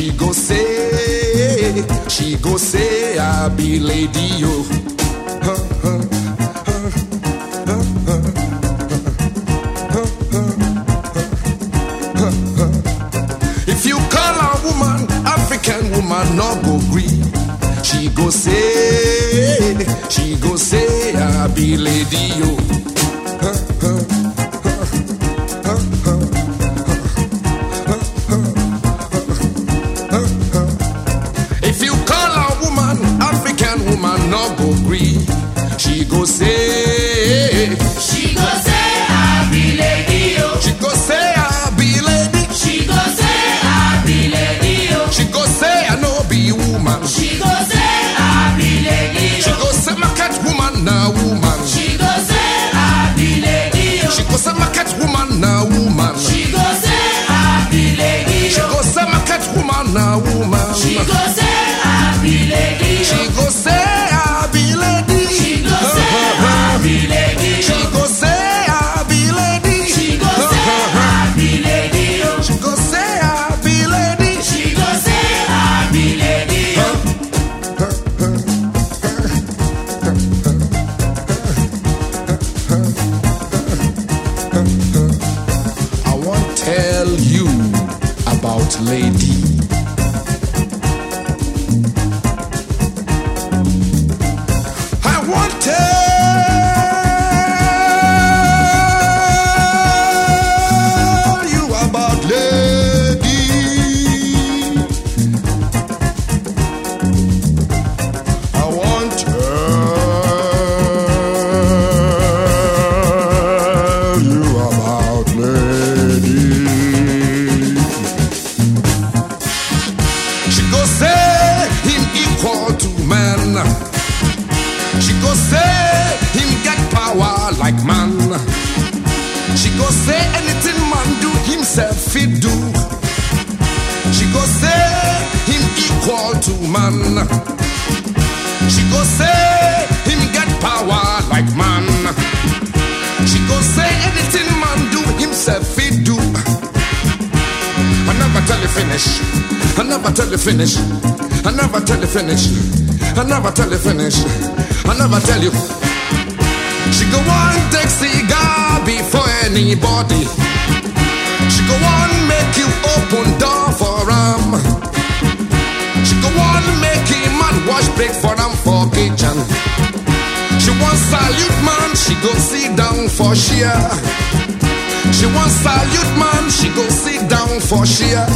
She go say, she go say, I be lady yo. If you call a woman African woman, no go green. She go say, she go say, I be lady yo. no go gree. She go say, she go say, I be lady. Oh. She go say, I be lady. She go say, I be lady. Oh. She go say, I no be woman. She go say, I be lady. Oh. She go say, my cat woman na woman. She go say, I be lady. Oh. She go say, my cat woman na woman. She go say, I be lady. Oh. She go say, my cat woman na woman. She go say, I be lady. Oh. She go say. won't tell you about Lady finish. I never tell you finish. I never tell you finish. I never tell you finish. I never tell you. She go on take cigar before anybody. She go on make you open door for him. She go on make him man wash plate for him for kitchen. She want salute man, she go sit down for share. She want salute man, she go sit down for share.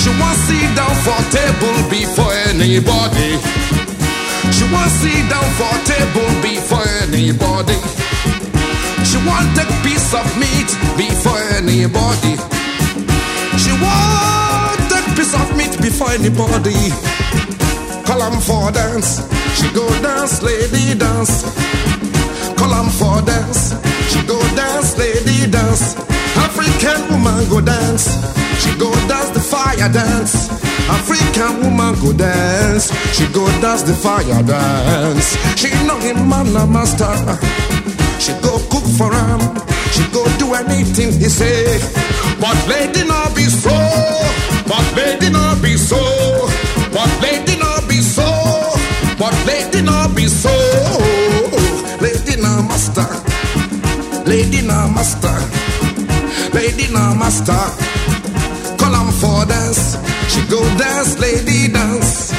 She want sit down for table before anybody. She want sit down for table before anybody. She want take piece of meat before anybody. She want take piece of meat before anybody. Call for dance. She go dance, lady dance. 'Em for dance. She go dance, lady dance. African woman go dance. She go dance the fire dance. African woman go dance. She go dance the fire dance. She know him man a master. She go cook for him. She go do anything he say. But lady not be so. But lady not be so. But lady not be so. But lady not be so. Lady not master. Lady not master. Call 'em for dance. She go dance, lady dance.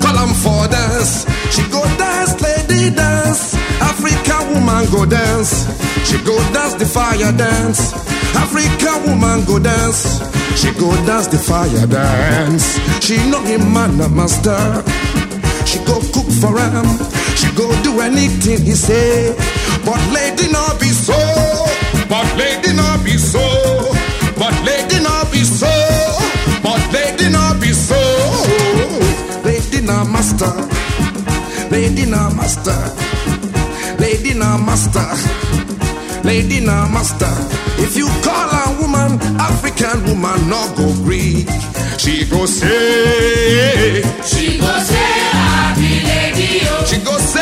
Call 'em for dance. She go dance, lady dance. African woman go dance. She go dance the fire dance. African woman go dance. She go dance the fire dance. She know him man a master. She go cook for him. She go do anything he say. But lady not be so. But lady not be so. But lady not be so. But lady not be so. Lady not master. Lady not master. Lady not master. Lady not master. If you call a woman African woman, no go Greek. She go say. She go say lady oh.